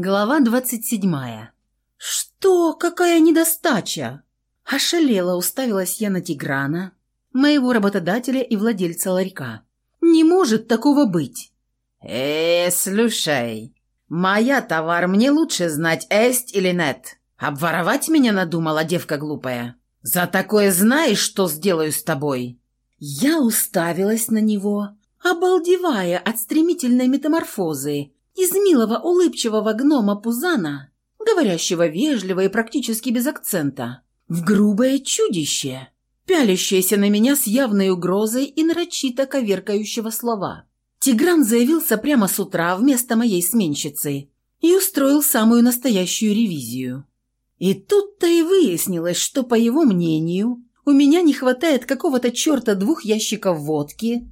Глава двадцать седьмая. «Что? Какая недостача?» Ошалела уставилась я на Тиграна, моего работодателя и владельца ларька. «Не может такого быть!» «Э, слушай, моя товар мне лучше знать, эсть или нет. Обворовать меня надумала девка глупая. За такое знаешь, что сделаю с тобой?» Я уставилась на него, обалдевая от стремительной метаморфозы из милого улыбчивого гнома Пузана, говорящего вежливо и практически без акцента, в грубое чудище, пялящееся на меня с явной угрозой и нарочито коверкающего слова. Тигран заявился прямо с утра вместо моей сменщицы и устроил самую настоящую ревизию. И тут-то и выяснилось, что, по его мнению, у меня не хватает какого-то черта двух ящиков водки,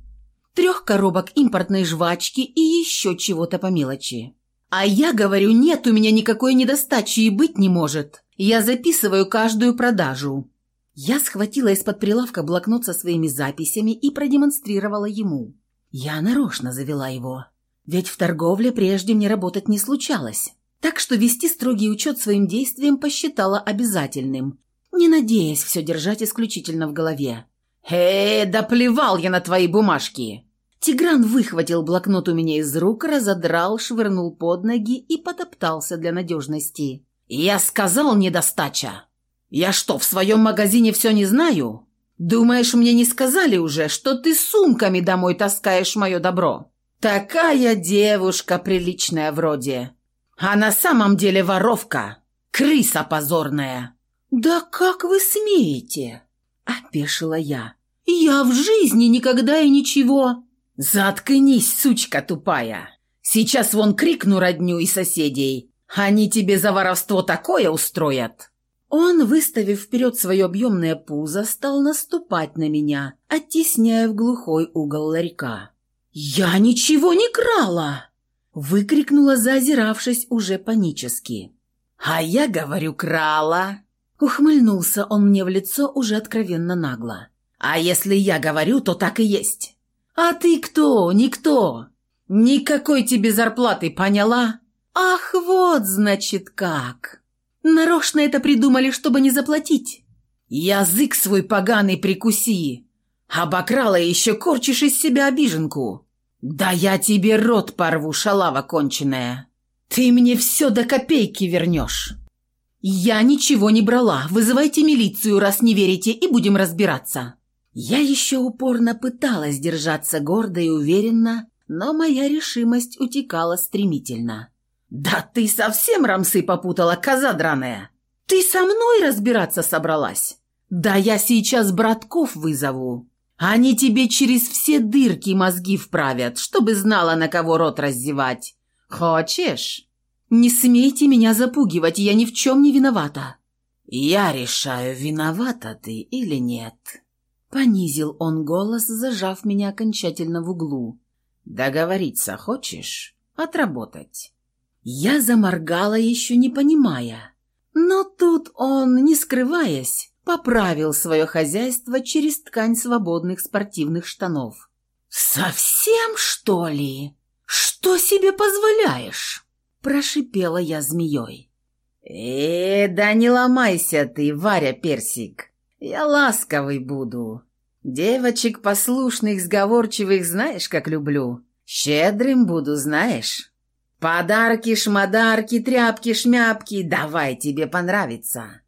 трех коробок импортной жвачки и еще чего-то по мелочи. А я говорю, нет у меня никакой недостачи и быть не может. Я записываю каждую продажу. Я схватила из-под прилавка блокнот со своими записями и продемонстрировала ему. Я нарочно завела его. Ведь в торговле прежде мне работать не случалось. Так что вести строгий учет своим действиям посчитала обязательным, не надеясь все держать исключительно в голове. «Э, да плевал я на твои бумажки!» Тигран выхватил блокнот у меня из рук, разодрал, швырнул под ноги и потоптался для надежности. «Я сказал недостача! Я что, в своем магазине все не знаю? Думаешь, мне не сказали уже, что ты сумками домой таскаешь мое добро? Такая девушка приличная вроде, а на самом деле воровка, крыса позорная!» «Да как вы смеете?» – опешила я. «Я в жизни никогда и ничего...» «Заткнись, сучка тупая! Сейчас вон крикну родню и соседей. Они тебе за воровство такое устроят!» Он, выставив вперед свое объемное пузо, стал наступать на меня, оттесняя в глухой угол ларька. «Я ничего не крала!» — выкрикнула, заозиравшись уже панически. «А я говорю, крала!» Ухмыльнулся он мне в лицо уже откровенно нагло. «А если я говорю, то так и есть. «А ты кто? Никто! Никакой тебе зарплаты, поняла? Ах, вот, значит, как! Нарочно это придумали, чтобы не заплатить!» «Язык свой поганый прикуси! Обокрала и еще корчишь из себя обиженку! Да я тебе рот порву, шалава конченая! Ты мне все до копейки вернешь!» «Я ничего не брала. Вызывайте милицию, раз не верите, и будем разбираться». Я еще упорно пыталась держаться гордо и уверенно, но моя решимость утекала стремительно. «Да ты совсем рамсы попутала, коза драная! Ты со мной разбираться собралась? Да я сейчас братков вызову. Они тебе через все дырки мозги вправят, чтобы знала, на кого рот раздевать. Хочешь? Не смейте меня запугивать, я ни в чем не виновата». «Я решаю, виновата ты или нет». Понизил он голос, зажав меня окончательно в углу. «Договориться хочешь? Отработать?» Я заморгала, еще не понимая. Но тут он, не скрываясь, поправил свое хозяйство через ткань свободных спортивных штанов. «Совсем, что ли? Что себе позволяешь?» Прошипела я змеей. «Э, да не ломайся ты, Варя Персик. Я ласковый буду. Девочек послушных, сговорчивых знаешь, как люблю. Щедрым буду, знаешь. Подарки, шмодарки, тряпки, шмяпки, давай тебе понравится».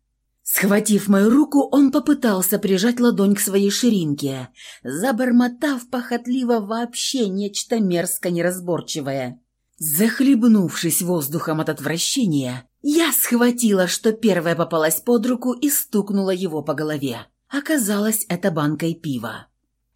Схватив мою руку, он попытался прижать ладонь к своей ширинке, забормотав похотливо вообще нечто мерзко неразборчивое. Захлебнувшись воздухом от отвращения, я схватила, что первая попалась под руку и стукнула его по голове. Оказалось, это банкой пива.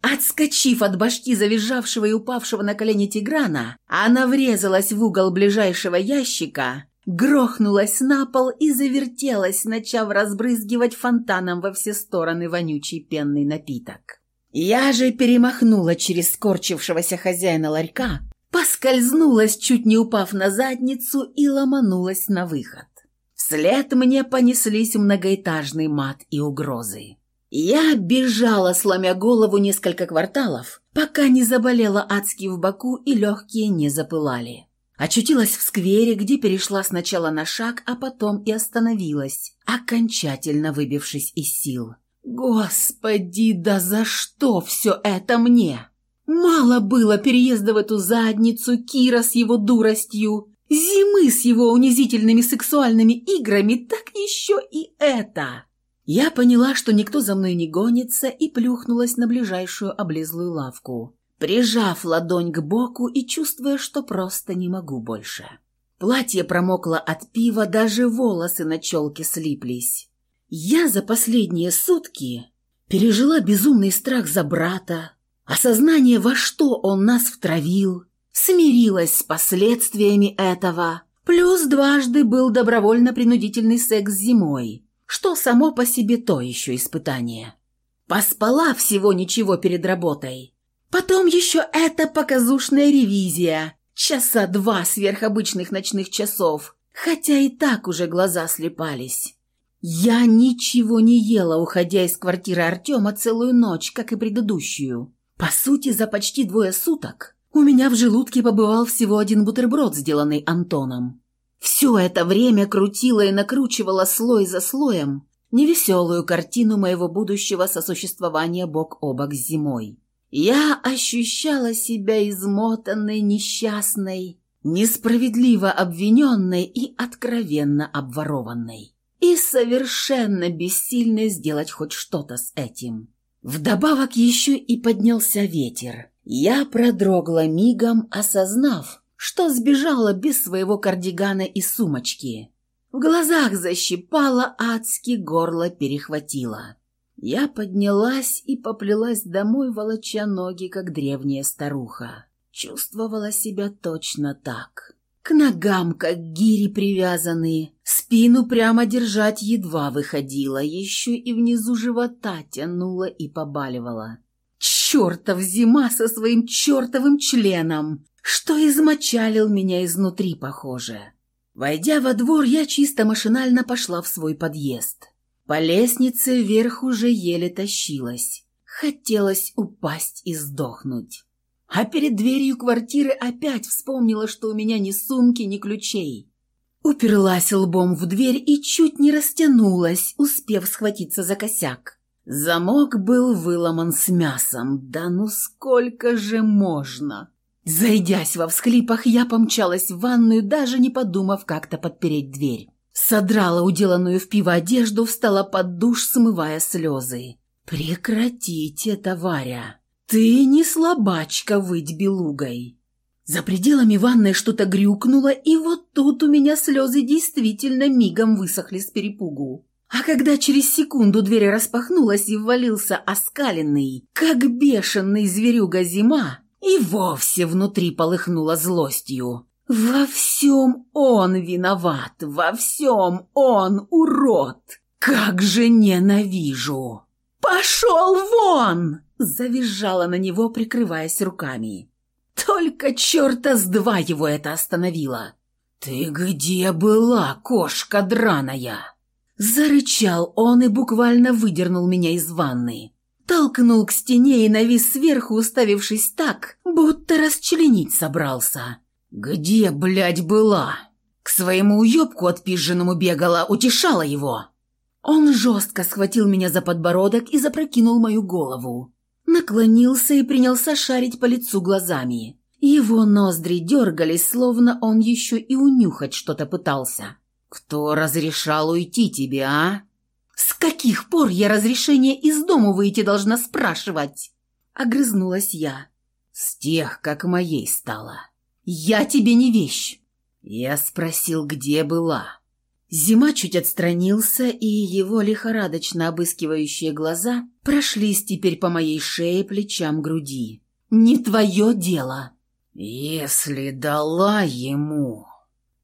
Отскочив от башки завизжавшего и упавшего на колени Тиграна, она врезалась в угол ближайшего ящика, грохнулась на пол и завертелась, начав разбрызгивать фонтаном во все стороны вонючий пенный напиток. Я же перемахнула через скорчившегося хозяина ларька, поскользнулась, чуть не упав на задницу, и ломанулась на выход. Вслед мне понеслись многоэтажный мат и угрозы. Я бежала, сломя голову несколько кварталов, пока не заболела адски в боку и легкие не запылали. Очутилась в сквере, где перешла сначала на шаг, а потом и остановилась, окончательно выбившись из сил. «Господи, да за что все это мне?» Мало было переезда в эту задницу, Кира с его дуростью, зимы с его унизительными сексуальными играми, так еще и это. Я поняла, что никто за мной не гонится, и плюхнулась на ближайшую облезлую лавку, прижав ладонь к боку и чувствуя, что просто не могу больше. Платье промокло от пива, даже волосы на челке слиплись. Я за последние сутки пережила безумный страх за брата, осознание, во что он нас втравил, смирилась с последствиями этого, плюс дважды был добровольно-принудительный секс зимой, что само по себе то еще испытание. Поспала всего ничего перед работой. Потом еще эта показушная ревизия, часа два сверхобычных ночных часов, хотя и так уже глаза слепались. Я ничего не ела, уходя из квартиры Артема целую ночь, как и предыдущую. По сути, за почти двое суток у меня в желудке побывал всего один бутерброд, сделанный Антоном. Все это время крутила и накручивала слой за слоем невеселую картину моего будущего сосуществования бок о бок с зимой. Я ощущала себя измотанной, несчастной, несправедливо обвиненной и откровенно обворованной. И совершенно бессильной сделать хоть что-то с этим. Вдобавок еще и поднялся ветер. Я продрогла мигом, осознав, что сбежала без своего кардигана и сумочки. В глазах защипала, адски горло перехватило. Я поднялась и поплелась домой, волоча ноги, как древняя старуха. Чувствовала себя точно так. К ногам, как гири привязанные, спину прямо держать едва выходила, еще и внизу живота тянула и побаливала. Чертов зима со своим чертовым членом! Что измочалил меня изнутри, похоже. Войдя во двор, я чисто машинально пошла в свой подъезд. По лестнице вверх уже еле тащилась. Хотелось упасть и сдохнуть. А перед дверью квартиры опять вспомнила, что у меня ни сумки, ни ключей. Уперлась лбом в дверь и чуть не растянулась, успев схватиться за косяк. Замок был выломан с мясом. Да ну сколько же можно? Зайдясь во всхлипах, я помчалась в ванную, даже не подумав как-то подпереть дверь. Содрала уделанную в пиво одежду, встала под душ, смывая слезы. «Прекратите это, Варя! Ты не слабачка выть белугой!» За пределами ванной что-то грюкнуло, и вот тут у меня слезы действительно мигом высохли с перепугу. А когда через секунду дверь распахнулась и ввалился оскаленный, как бешеный зверюга зима, и вовсе внутри полыхнула злостью. «Во всем он виноват, во всем он урод! Как же ненавижу!» «Пошел вон!» – завизжала на него, прикрываясь руками. Только черта с два его это остановило. «Ты где была, кошка драная?» Зарычал он и буквально выдернул меня из ванны. Толкнул к стене и навис сверху, уставившись так, будто расчленить собрался. «Где, блядь, была?» К своему уебку отпизженному бегала, утешала его. Он жестко схватил меня за подбородок и запрокинул мою голову. Наклонился и принялся шарить по лицу глазами. Его ноздри дергались, словно он еще и унюхать что-то пытался. «Кто разрешал уйти тебе, а?» «С каких пор я разрешение из дому выйти должна спрашивать?» Огрызнулась я. «С тех, как моей стала». «Я тебе не вещь!» Я спросил, где была. Зима чуть отстранился, и его лихорадочно обыскивающие глаза прошлись теперь по моей шее, плечам, груди. «Не твое дело!» «Если дала ему...»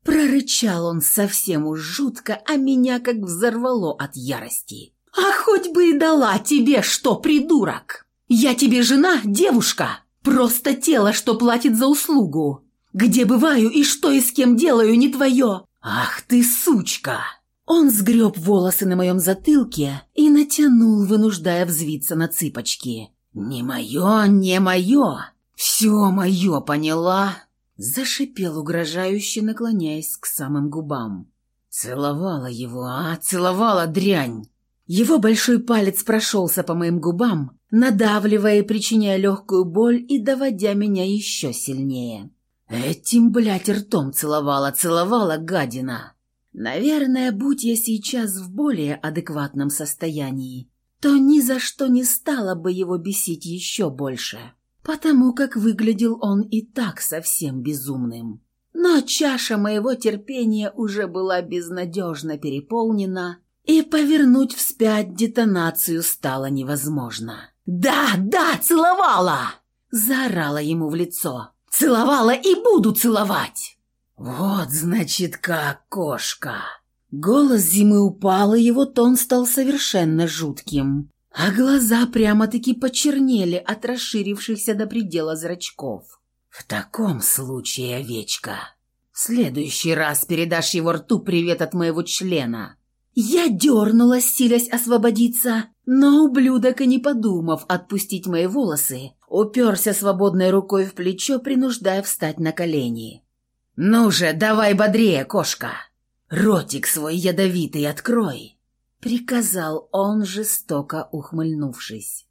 Прорычал он совсем уж жутко, а меня как взорвало от ярости. «А хоть бы и дала тебе что, придурок! Я тебе жена, девушка, просто тело, что платит за услугу. Где бываю и что и с кем делаю, не твое. Ах ты, сучка!» Он сгреб волосы на моем затылке и натянул, вынуждая взвиться на цыпочки. «Не мое, не мое! Все мое, поняла?» Зашипел угрожающе, наклоняясь к самым губам. Целовала его, а целовала дрянь. Его большой палец прошелся по моим губам, надавливая и причиняя легкую боль и доводя меня еще сильнее. Этим, блядь, ртом целовала, целовала гадина. Наверное, будь я сейчас в более адекватном состоянии, то ни за что не стала бы его бесить еще больше, потому как выглядел он и так совсем безумным. Но чаша моего терпения уже была безнадежно переполнена, и повернуть вспять детонацию стало невозможно. «Да, да, целовала!» – заорала ему в лицо. «Целовала и буду целовать!» «Вот, значит, как кошка!» Голос зимы упал, и его тон стал совершенно жутким, а глаза прямо-таки почернели от расширившихся до предела зрачков. «В таком случае, овечка, в следующий раз передашь его рту привет от моего члена». Я дернулась, силясь освободиться, но ублюдок, и не подумав отпустить мои волосы, уперся свободной рукой в плечо, принуждая встать на колени. «Ну же, давай бодрее, кошка! Ротик свой ядовитый открой!» — приказал он, жестоко ухмыльнувшись.